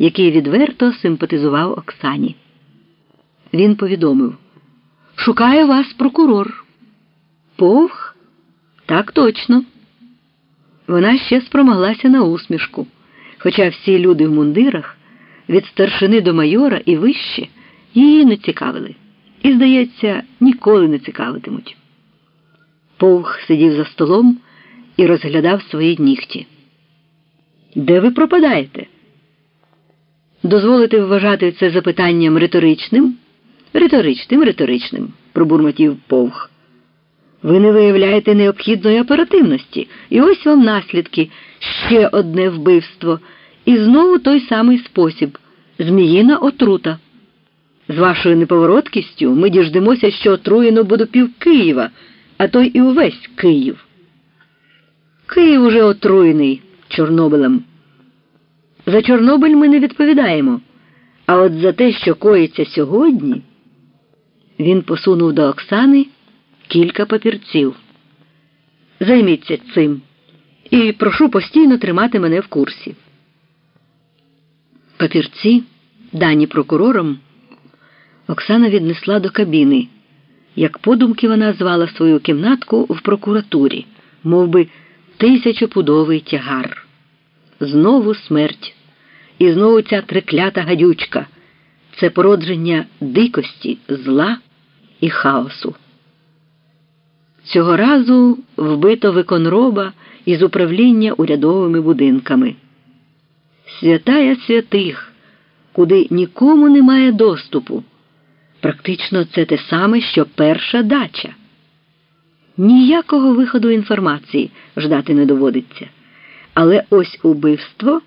який відверто симпатизував Оксані. Він повідомив Шукає вас прокурор. Повх? Так точно. Вона ще спромоглася на усмішку, хоча всі люди в мундирах від старшини до майора і вище її не цікавили. І, здається, ніколи не цікавитимуть. Повх сидів за столом і розглядав свої нігті. Де ви пропадаєте? Дозволите вважати це запитанням риторичним? Риторичним, риторичним, пробурмотів повх. Ви не виявляєте необхідної оперативності, і ось вам наслідки ще одне вбивство, і знову той самий спосіб зміїна отрута. З вашою неповороткістю ми діждемося, що отруєно буде пів Києва, а то і увесь Київ. Київ уже отруєний Чорнобилем. За Чорнобиль ми не відповідаємо. А от за те, що коїться сьогодні, він посунув до Оксани кілька папірців. Займіться цим і прошу постійно тримати мене в курсі. Папірці, дані прокурором, Оксана віднесла до кабіни. Як подумки вона звала свою кімнатку в прокуратурі, мов би, тисячопудовий тягар. Знову смерть. І знову ця триклята гадючка це породження дикості, зла і хаосу. Цього разу вбито виконроба із управління урядовими будинками. Святая святих, куди нікому немає доступу. Практично це те саме, що перша дача. Ніякого виходу інформації ждати не доводиться. Але ось убивство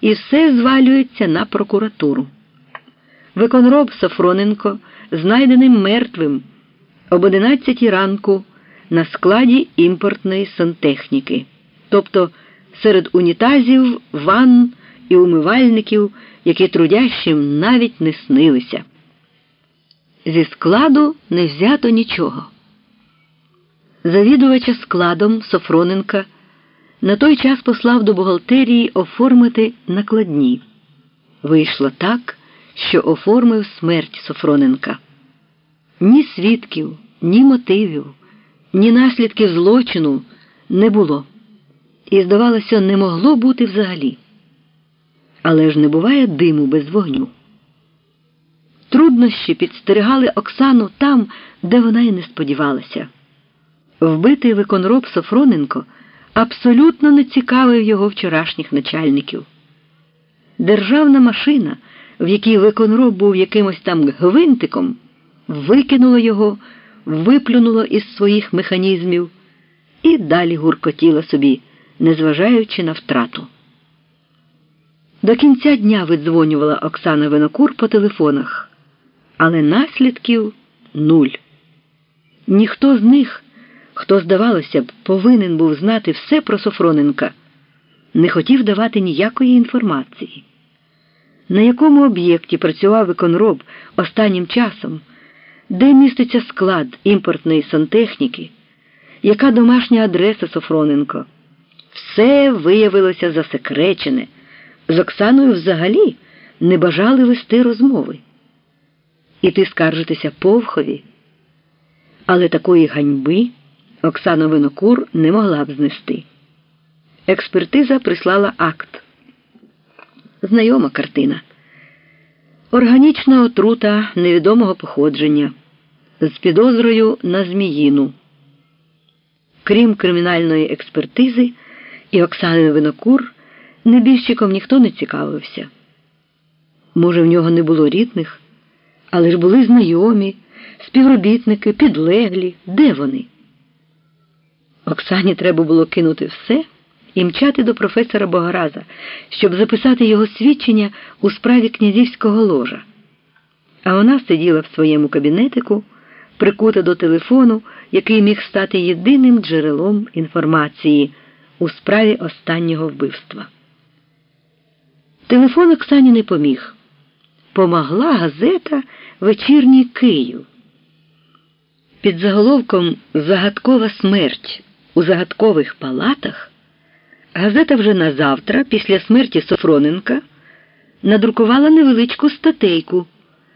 і все звалюється на прокуратуру. Виконроб Сафроненко знайдений мертвим об 11 ранку на складі імпортної сантехніки, тобто серед унітазів, ванн і умивальників, які трудящим навіть не снилися. Зі складу не взято нічого. Завідувача складом Софроненка на той час послав до бухгалтерії оформити накладні. Вийшло так, що оформив смерть Софроненка. Ні свідків, ні мотивів, ні наслідків злочину не було. І, здавалося, не могло бути взагалі. Але ж не буває диму без вогню. Труднощі підстерігали Оксану там, де вона й не сподівалася. Вбитий виконроб Софроненко абсолютно не цікавив його вчорашніх начальників. Державна машина, в якій виконроб був якимось там гвинтиком, викинула його, виплюнула із своїх механізмів і далі гуркотіла собі, незважаючи на втрату. До кінця дня видзвонювала Оксана Винокур по телефонах, але наслідків нуль. Ніхто з них хто, здавалося б, повинен був знати все про Софроненка, не хотів давати ніякої інформації. На якому об'єкті працював виконроб останнім часом, де міститься склад імпортної сантехніки, яка домашня адреса Софроненко? Все виявилося засекречене. З Оксаною взагалі не бажали вести розмови. І ти скаржитися повхові, але такої ганьби. Оксана Винокур не могла б знести. Експертиза прислала акт. Знайома картина. Органічна отрута невідомого походження з підозрою на зміїну. Крім кримінальної експертизи і Оксани Винокур, небіжчиком ніхто не цікавився. Може, в нього не було рідних, але ж були знайомі, співробітники, підлеглі. Де вони? Оксані треба було кинути все і мчати до професора Богораза, щоб записати його свідчення у справі князівського ложа. А вона сиділа в своєму кабінетику, прикута до телефону, який міг стати єдиним джерелом інформації у справі останнього вбивства. Телефон Оксані не поміг. Помогла газета Вечірній Київ. Під заголовком Загадкова смерть у загадкових палатах газета вже на завтра, після смерті Софроненка, надрукувала невеличку статейку.